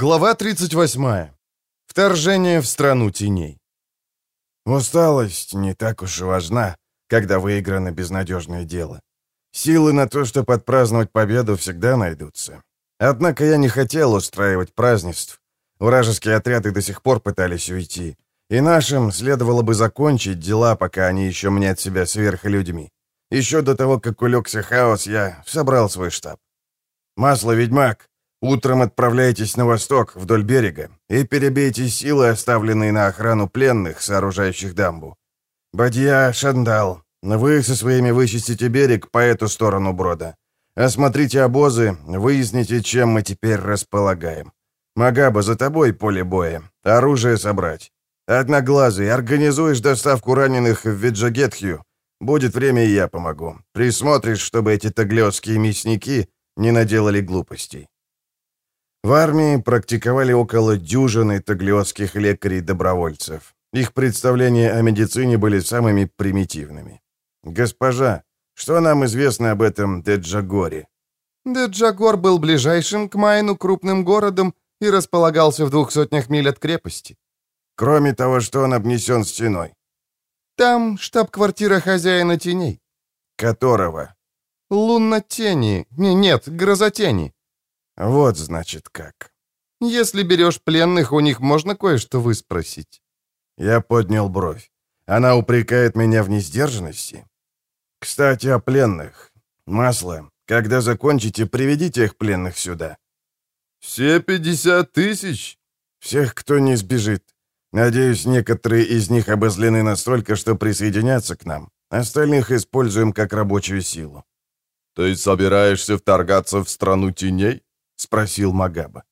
Глава 38. Вторжение в страну теней. Усталость не так уж и важна, когда выиграно безнадежное дело. Силы на то, чтобы отпраздновать победу, всегда найдутся. Однако я не хотел устраивать празднеств. Вражеские отряды до сих пор пытались уйти. И нашим следовало бы закончить дела, пока они еще мнят себя сверхлюдьми. Еще до того, как улегся хаос, я собрал свой штаб. «Масло, ведьмак, утром отправляйтесь на восток, вдоль берега, и перебейте силы, оставленные на охрану пленных, сооружающих дамбу. Бадья, Шандал, вы со своими вычистите берег по эту сторону брода. Осмотрите обозы, выясните, чем мы теперь располагаем. Магаба, за тобой поле боя. Оружие собрать. Одноглазый, организуешь доставку раненых в Виджагетхью. Будет время, и я помогу. Присмотришь, чтобы эти таглёские мясники не наделали глупостей. В армии практиковали около дюжины таглиотских лекарей-добровольцев. Их представления о медицине были самыми примитивными. «Госпожа, что нам известно об этом Деджагоре?» Деджагор был ближайшим к Майну крупным городом и располагался в двух сотнях миль от крепости. Кроме того, что он обнесен стеной. Там штаб-квартира хозяина теней. Которого? Лунно-тени. Не, нет, грозотени. Вот, значит, как. Если берешь пленных, у них можно кое-что выспросить. Я поднял бровь. Она упрекает меня в несдержанности. Кстати, о пленных. Масло, когда закончите, приведите их пленных сюда. Все пятьдесят тысяч? Всех, кто не сбежит. Надеюсь, некоторые из них обозлены настолько, что присоединятся к нам. Остальных используем как рабочую силу. «Ты собираешься вторгаться в страну теней?» — спросил Магаба.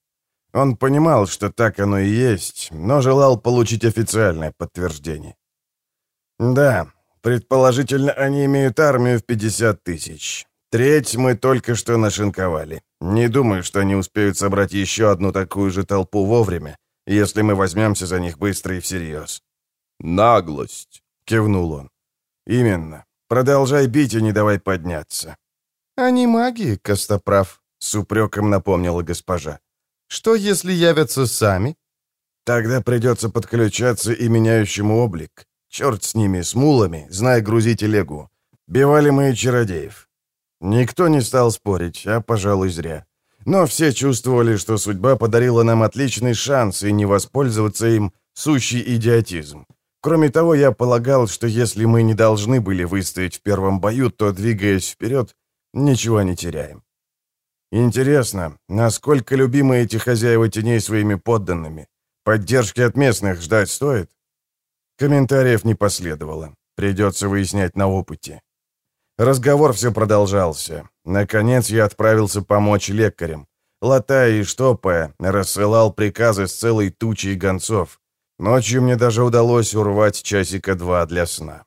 Он понимал, что так оно и есть, но желал получить официальное подтверждение. «Да, предположительно, они имеют армию в 50 тысяч. Треть мы только что нашинковали. Не думаю, что они успеют собрать еще одну такую же толпу вовремя, если мы возьмемся за них быстро и всерьез». «Наглость», — кивнул он. «Именно. Продолжай бить и не давай подняться». «Они маги, Костоправ», — с упреком напомнила госпожа. «Что, если явятся сами?» «Тогда придется подключаться и меняющему облик. Черт с ними, с мулами, знай, грузи телегу. Бивали мы и чародеев». Никто не стал спорить, а, пожалуй, зря. Но все чувствовали, что судьба подарила нам отличный шанс, и не воспользоваться им — сущий идиотизм. Кроме того, я полагал, что если мы не должны были выстоять в первом бою, то, двигаясь вперед, ничего не теряем. Интересно, насколько любимы эти хозяева теней своими подданными? Поддержки от местных ждать стоит? Комментариев не последовало. Придется выяснять на опыте. Разговор все продолжался. Наконец я отправился помочь лекарям. Латая и штопая, рассылал приказы с целой тучей гонцов. Ночью мне даже удалось урвать часика два для сна.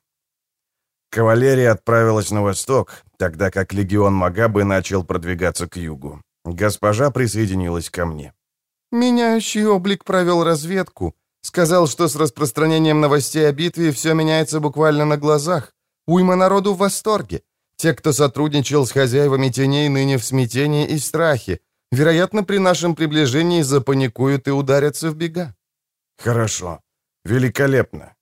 Кавалерия отправилась на восток, тогда как легион Магабы начал продвигаться к югу. Госпожа присоединилась ко мне. «Меняющий облик провел разведку. Сказал, что с распространением новостей о битве все меняется буквально на глазах. Уйма народу в восторге. Те, кто сотрудничал с хозяевами теней, ныне в смятении и страхе. Вероятно, при нашем приближении запаникуют и ударятся в бега. Хорошо. Великолепно.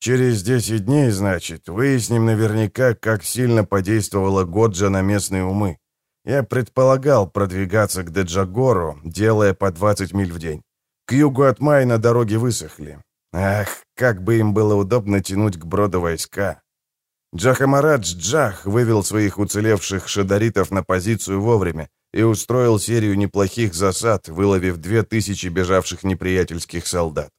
Через 10 дней, значит, выясним наверняка, как сильно подействовала Годжа на местные умы. Я предполагал продвигаться к Деджагору, делая по 20 миль в день. К югу от Майна дороги высохли. Ах, как бы им было удобно тянуть к броду войска. Джахамарадж Джах вывел своих уцелевших шадаритов на позицию вовремя и устроил серию неплохих засад, выловив две тысячи бежавших неприятельских солдат.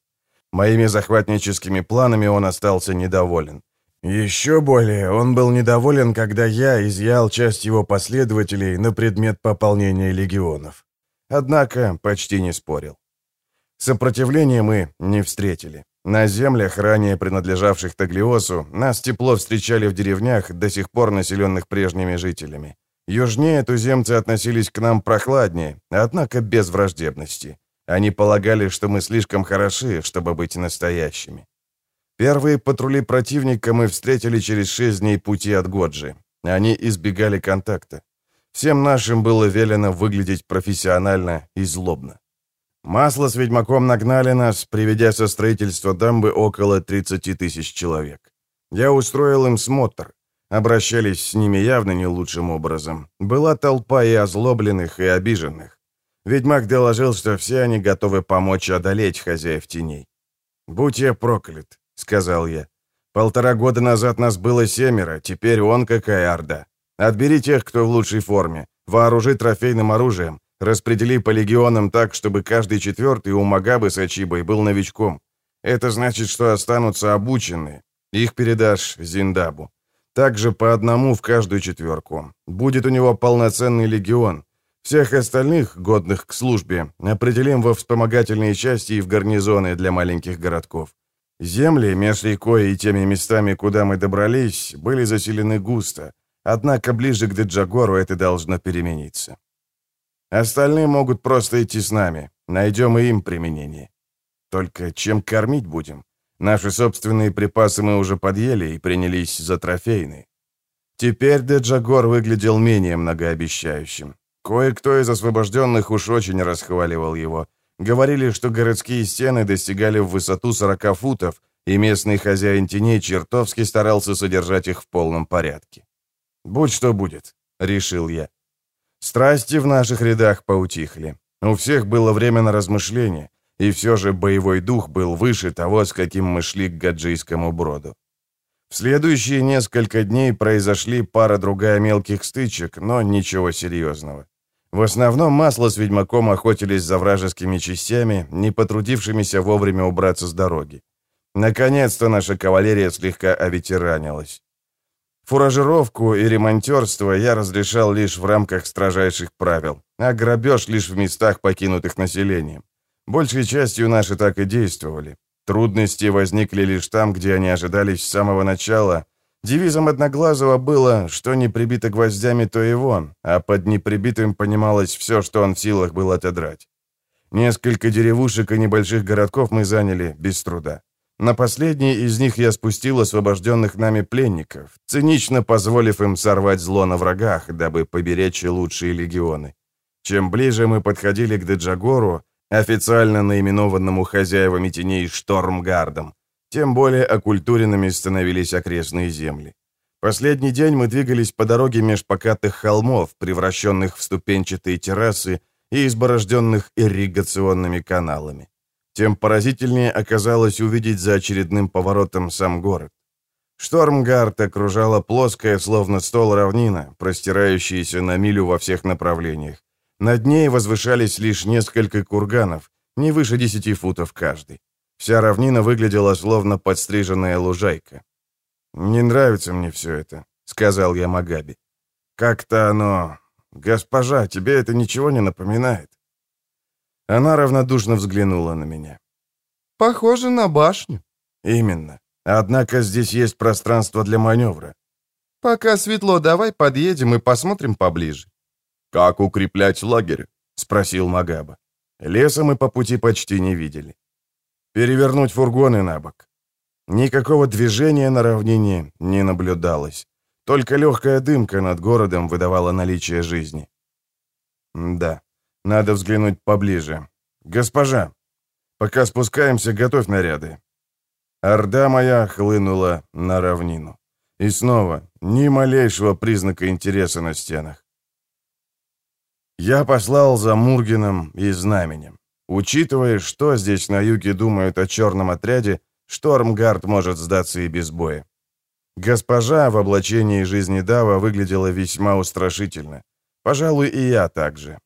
Моими захватническими планами он остался недоволен. Еще более он был недоволен, когда я изъял часть его последователей на предмет пополнения легионов. Однако почти не спорил. Сопротивления мы не встретили. На землях, ранее принадлежавших Таглиосу, нас тепло встречали в деревнях, до сих пор населенных прежними жителями. Южнее туземцы относились к нам прохладнее, однако без враждебности. Они полагали, что мы слишком хороши, чтобы быть настоящими. Первые патрули противника мы встретили через шесть дней пути от Годжи. Они избегали контакта. Всем нашим было велено выглядеть профессионально и злобно. Масло с ведьмаком нагнали нас, приведя со строительства дамбы около 30 тысяч человек. Я устроил им смотр. Обращались с ними явно не лучшим образом. Была толпа и озлобленных, и обиженных. Ведьмак доложил, что все они готовы помочь одолеть хозяев теней. «Будь я проклят», — сказал я. «Полтора года назад нас было семеро, теперь он какая орда. Отбери тех, кто в лучшей форме, вооружи трофейным оружием, распредели по легионам так, чтобы каждый четвертый у Магабы с Ачибой был новичком. Это значит, что останутся обученные. Их передашь Зиндабу. Также по одному в каждую четверку. Будет у него полноценный легион. Всех остальных, годных к службе, определим во вспомогательные части и в гарнизоны для маленьких городков. Земли между рекой и теми местами, куда мы добрались, были заселены густо, однако ближе к Деджагору это должно перемениться. Остальные могут просто идти с нами, найдем и им применение. Только чем кормить будем? Наши собственные припасы мы уже подъели и принялись за трофейные. Теперь Деджагор выглядел менее многообещающим. Кое-кто из освобожденных уж очень расхваливал его. Говорили, что городские стены достигали в высоту 40 футов, и местный хозяин теней чертовски старался содержать их в полном порядке. «Будь что будет», — решил я. Страсти в наших рядах поутихли. У всех было время на размышления, и все же боевой дух был выше того, с каким мы шли к гаджийскому броду. В следующие несколько дней произошли пара-другая мелких стычек, но ничего серьезного. В основном масло с ведьмаком охотились за вражескими частями, не потрудившимися вовремя убраться с дороги. Наконец-то наша кавалерия слегка оветеранилась. Фуражировку и ремонтерство я разрешал лишь в рамках строжайших правил, а грабеж лишь в местах, покинутых населением. Большей частью наши так и действовали. Трудности возникли лишь там, где они ожидались с самого начала. Девизом Одноглазого было, что не прибито гвоздями, то и вон, а под неприбитым понималось все, что он в силах был отодрать. Несколько деревушек и небольших городков мы заняли без труда. На последний из них я спустил освобожденных нами пленников, цинично позволив им сорвать зло на врагах, дабы поберечь лучшие легионы. Чем ближе мы подходили к Деджагору, официально наименованному хозяевами теней Штормгардом, тем более оккультуренными становились окрестные земли. Последний день мы двигались по дороге меж покатых холмов, превращенных в ступенчатые террасы и изборожденных ирригационными каналами. Тем поразительнее оказалось увидеть за очередным поворотом сам город. Штормгард окружала плоская, словно стол равнина, простирающаяся на милю во всех направлениях. Над ней возвышались лишь несколько курганов, не выше десяти футов каждый. Вся равнина выглядела словно подстриженная лужайка. «Не нравится мне все это», — сказал я Магаби. «Как-то оно... Госпожа, тебе это ничего не напоминает?» Она равнодушно взглянула на меня. «Похоже на башню». «Именно. Однако здесь есть пространство для маневра». «Пока светло, давай подъедем и посмотрим поближе». «Как укреплять лагерь?» — спросил Магаба. Леса мы по пути почти не видели. «Перевернуть фургоны на бок». Никакого движения на равнине не наблюдалось. Только легкая дымка над городом выдавала наличие жизни. «Да, надо взглянуть поближе. Госпожа, пока спускаемся, готовь наряды». Орда моя хлынула на равнину. И снова ни малейшего признака интереса на стенах. Я послал за Мургином и Знаменем. Учитывая, что здесь на юге думают о черном отряде, Штормгард может сдаться и без боя. Госпожа в облачении жизни Дава выглядела весьма устрашительно. Пожалуй, и я также.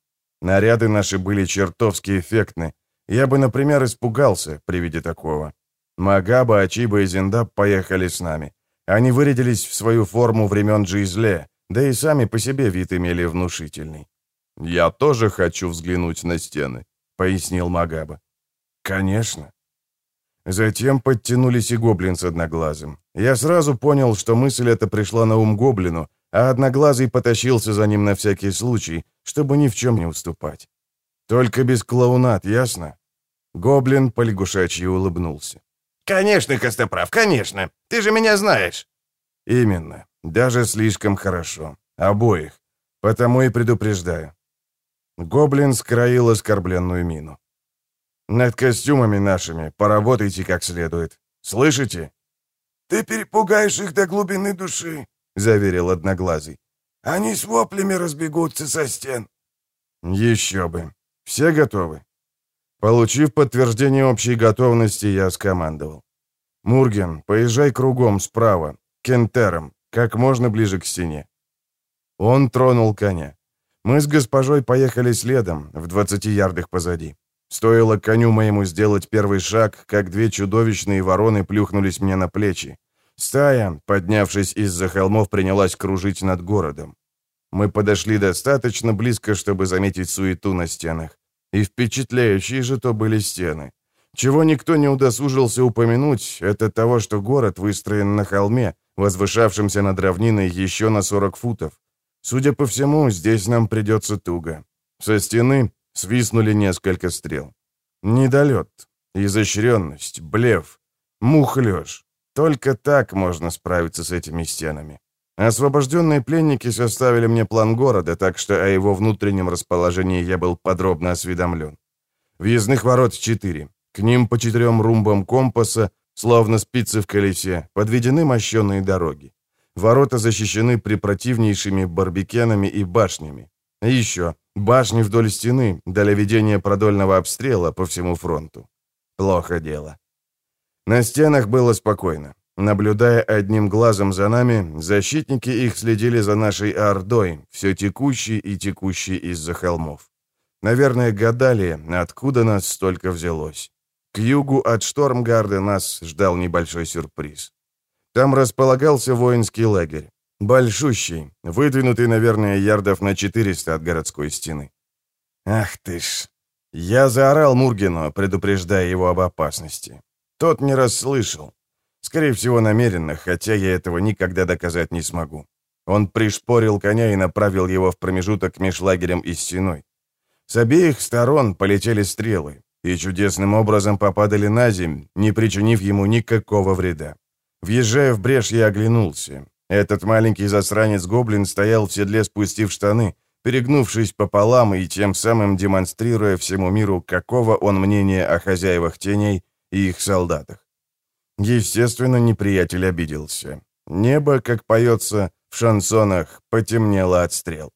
Наряды наши были чертовски эффектны. Я бы, например, испугался при виде такого. Магаба, Ачиба и Зиндаб поехали с нами. Они вырядились в свою форму времен Джизле, да и сами по себе вид имели внушительный. «Я тоже хочу взглянуть на стены», — пояснил Магаба. «Конечно». Затем подтянулись и гоблин с одноглазым. Я сразу понял, что мысль эта пришла на ум гоблину, а одноглазый потащился за ним на всякий случай, чтобы ни в чем не уступать. Только без клоунат, ясно? Гоблин полягушачьи улыбнулся. «Конечно, Костоправ, конечно. Ты же меня знаешь». «Именно. Даже слишком хорошо. Обоих. Потому и предупреждаю. Гоблин скроил оскорбленную мину. Над костюмами нашими поработайте как следует. Слышите?» «Ты перепугаешь их до глубины души», — заверил Одноглазый. «Они с воплями разбегутся со стен». «Еще бы. Все готовы?» Получив подтверждение общей готовности, я скомандовал. «Мурген, поезжай кругом справа, кентером, как можно ближе к стене». Он тронул коня. Мы с госпожой поехали следом, в 20 ярдах позади. Стоило коню моему сделать первый шаг, как две чудовищные вороны плюхнулись мне на плечи. Стая, поднявшись из-за холмов, принялась кружить над городом. Мы подошли достаточно близко, чтобы заметить суету на стенах. И впечатляющие же то были стены. Чего никто не удосужился упомянуть, это того, что город выстроен на холме, возвышавшемся над равниной еще на 40 футов. Судя по всему, здесь нам придется туго. Со стены свистнули несколько стрел. Недолет, изощренность, блеф, мухлёж. Только так можно справиться с этими стенами. Освобожденные пленники составили мне план города, так что о его внутреннем расположении я был подробно осведомлен. Въездных ворот четыре. К ним по четырем румбам компаса, словно спицы в колесе, подведены мощенные дороги. Ворота защищены препротивнейшими барбекенами и башнями. И еще башни вдоль стены для ведения продольного обстрела по всему фронту. Плохо дело. На стенах было спокойно. Наблюдая одним глазом за нами, защитники их следили за нашей ордой, все текущей и текущей из-за холмов. Наверное, гадали, откуда нас столько взялось. К югу от Штормгарда нас ждал небольшой сюрприз. Там располагался воинский лагерь. Большущий, выдвинутый, наверное, ярдов на 400 от городской стены. Ах ты ж. Я заорал Мургину, предупреждая его об опасности. Тот не расслышал. Скорее всего, намеренно, хотя я этого никогда доказать не смогу. Он пришпорил коня и направил его в промежуток между лагерем и стеной. С обеих сторон полетели стрелы и чудесным образом попадали на земь, не причинив ему никакого вреда. Въезжая в брешь, я оглянулся. Этот маленький засранец-гоблин стоял в седле, спустив штаны, перегнувшись пополам и тем самым демонстрируя всему миру, какого он мнения о хозяевах теней и их солдатах. Естественно, неприятель обиделся. Небо, как поется в шансонах, потемнело от стрел.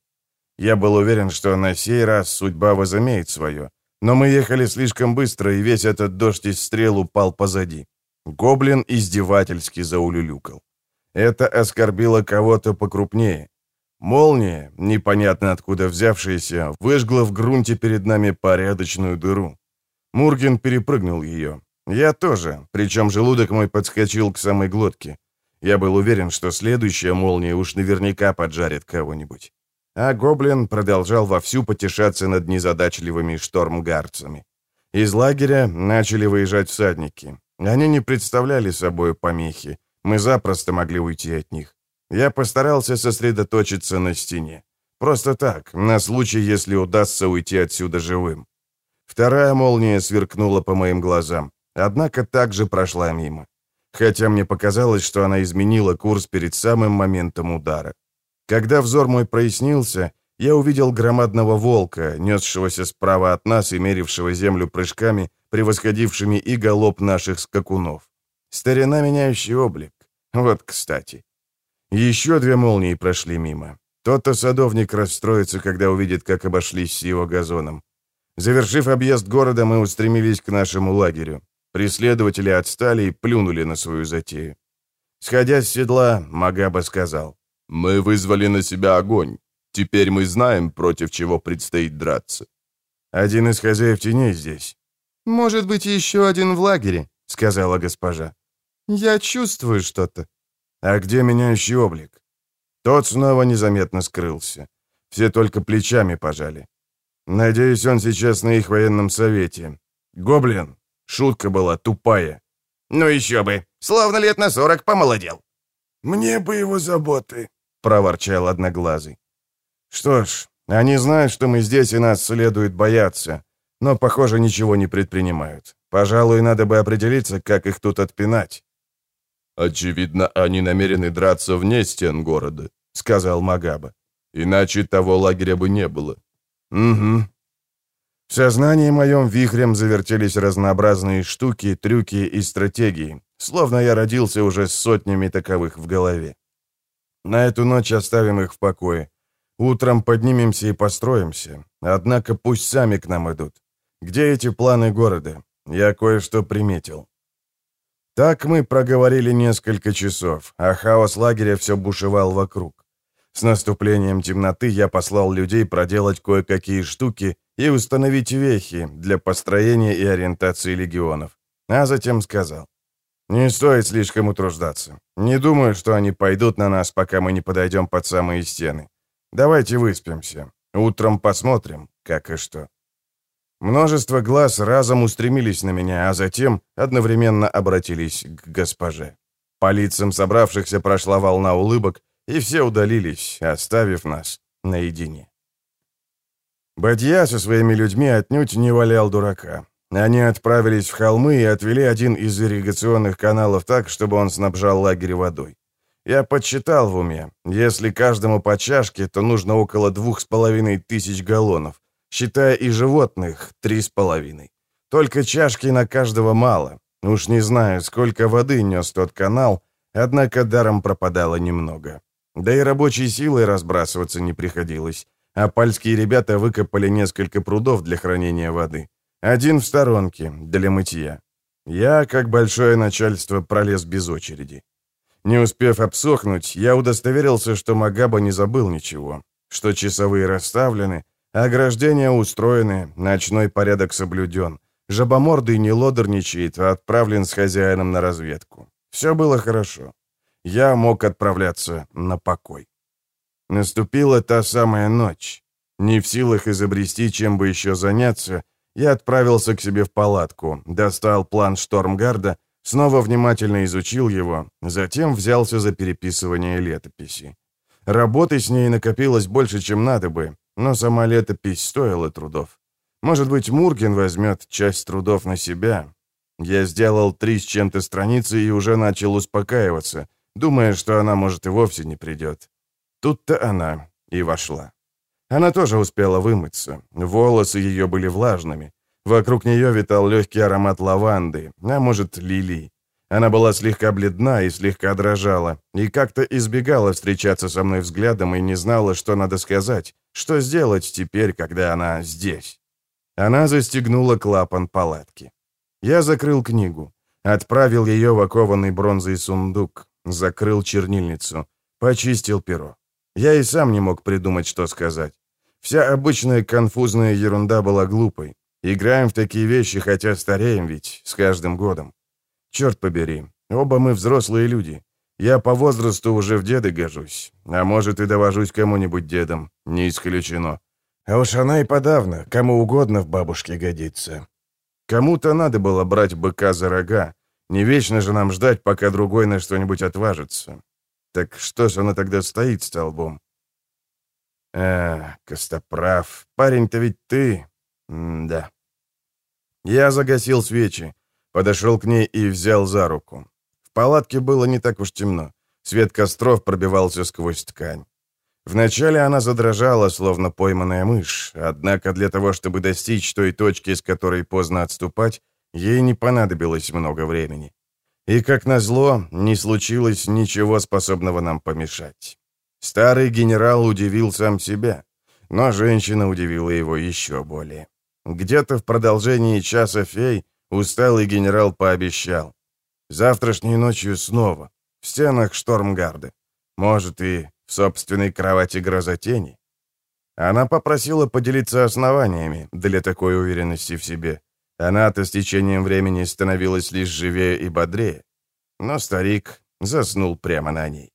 Я был уверен, что на сей раз судьба возымеет свое, но мы ехали слишком быстро, и весь этот дождь из стрел упал позади. Гоблин издевательски заулюлюкал. Это оскорбило кого-то покрупнее. Молния, непонятно откуда взявшаяся, выжгла в грунте перед нами порядочную дыру. Мурген перепрыгнул ее. Я тоже, причем желудок мой подскочил к самой глотке. Я был уверен, что следующая молния уж наверняка поджарит кого-нибудь. А гоблин продолжал вовсю потешаться над незадачливыми штормгарцами. Из лагеря начали выезжать всадники. Они не представляли собой помехи. Мы запросто могли уйти от них. Я постарался сосредоточиться на стене. Просто так, на случай, если удастся уйти отсюда живым. Вторая молния сверкнула по моим глазам однако также прошла мимо. Хотя мне показалось, что она изменила курс перед самым моментом удара. Когда взор мой прояснился, я увидел громадного волка, несшегося справа от нас и мерившего землю прыжками, превосходившими и голоб наших скакунов. Старина, меняющий облик. Вот, кстати. Еще две молнии прошли мимо. Тот-то садовник расстроится, когда увидит, как обошлись с его газоном. Завершив объезд города, мы устремились к нашему лагерю. Преследователи отстали и плюнули на свою затею. Сходя с седла, Магаба сказал. «Мы вызвали на себя огонь. Теперь мы знаем, против чего предстоит драться». «Один из хозяев теней здесь». «Может быть, еще один в лагере», — сказала госпожа. «Я чувствую что-то». «А где меняющий облик?» Тот снова незаметно скрылся. Все только плечами пожали. Надеюсь, он сейчас на их военном совете. «Гоблин, Шутка была тупая. «Ну еще бы! Словно лет на сорок помолодел!» «Мне бы его заботы!» — проворчал Одноглазый. «Что ж, они знают, что мы здесь, и нас следует бояться, но, похоже, ничего не предпринимают. Пожалуй, надо бы определиться, как их тут отпинать». «Очевидно, они намерены драться вне стен города», — сказал Магаба. «Иначе того лагеря бы не было». «Угу». В сознании моем вихрем завертелись разнообразные штуки, трюки и стратегии, словно я родился уже с сотнями таковых в голове. На эту ночь оставим их в покое. Утром поднимемся и построимся. Однако пусть сами к нам идут. Где эти планы города? Я кое-что приметил. Так мы проговорили несколько часов, а хаос лагеря все бушевал вокруг. С наступлением темноты я послал людей проделать кое-какие штуки и установить вехи для построения и ориентации легионов. А затем сказал, «Не стоит слишком утруждаться. Не думаю, что они пойдут на нас, пока мы не подойдем под самые стены. Давайте выспимся. Утром посмотрим, как и что». Множество глаз разом устремились на меня, а затем одновременно обратились к госпоже. По лицам собравшихся прошла волна улыбок, и все удалились, оставив нас наедине. Бадья со своими людьми отнюдь не валял дурака. Они отправились в холмы и отвели один из ирригационных каналов так, чтобы он снабжал лагерь водой. Я подсчитал в уме, если каждому по чашке, то нужно около двух с половиной тысяч галлонов, считая и животных — три с половиной. Только чашки на каждого мало. Уж не знаю, сколько воды нес тот канал, однако даром пропадало немного. Да и рабочей силой разбрасываться не приходилось а пальские ребята выкопали несколько прудов для хранения воды. Один в сторонке, для мытья. Я, как большое начальство, пролез без очереди. Не успев обсохнуть, я удостоверился, что Магаба не забыл ничего, что часовые расставлены, ограждения устроены, ночной порядок соблюден, жабомордый не лодорничает, а отправлен с хозяином на разведку. Все было хорошо. Я мог отправляться на покой. Наступила та самая ночь. Не в силах изобрести, чем бы еще заняться, я отправился к себе в палатку, достал план Штормгарда, снова внимательно изучил его, затем взялся за переписывание летописи. Работы с ней накопилось больше, чем надо бы, но сама летопись стоила трудов. Может быть, Мурген возьмет часть трудов на себя. Я сделал три с чем-то страницы и уже начал успокаиваться, думая, что она, может, и вовсе не придет. Тут-то она и вошла. Она тоже успела вымыться. Волосы ее были влажными. Вокруг нее витал легкий аромат лаванды, а может, лилий. Она была слегка бледна и слегка дрожала, и как-то избегала встречаться со мной взглядом и не знала, что надо сказать, что сделать теперь, когда она здесь. Она застегнула клапан палатки. Я закрыл книгу, отправил ее в окованный бронзой сундук, закрыл чернильницу, почистил перо. Я и сам не мог придумать, что сказать. Вся обычная конфузная ерунда была глупой. Играем в такие вещи, хотя стареем ведь с каждым годом. Черт побери, оба мы взрослые люди. Я по возрасту уже в деды гожусь, а может и довожусь кому-нибудь дедом, не исключено. А уж она и подавно, кому угодно в бабушке годится. Кому-то надо было брать быка за рога. Не вечно же нам ждать, пока другой на что-нибудь отважится. Так что же она тогда стоит столбом? А, Костоправ, парень-то ведь ты. М да. Я загасил свечи, подошел к ней и взял за руку. В палатке было не так уж темно. Свет костров пробивался сквозь ткань. Вначале она задрожала, словно пойманная мышь, однако для того, чтобы достичь той точки, с которой поздно отступать, ей не понадобилось много времени. И, как назло, не случилось ничего способного нам помешать. Старый генерал удивил сам себя, но женщина удивила его еще более. Где-то в продолжении часа фей усталый генерал пообещал. Завтрашней ночью снова, в стенах Штормгарда. Может, и в собственной кровати грозотени. Она попросила поделиться основаниями для такой уверенности в себе. Она-то с течением времени становилась лишь живее и бодрее. Но старик заснул прямо на ней.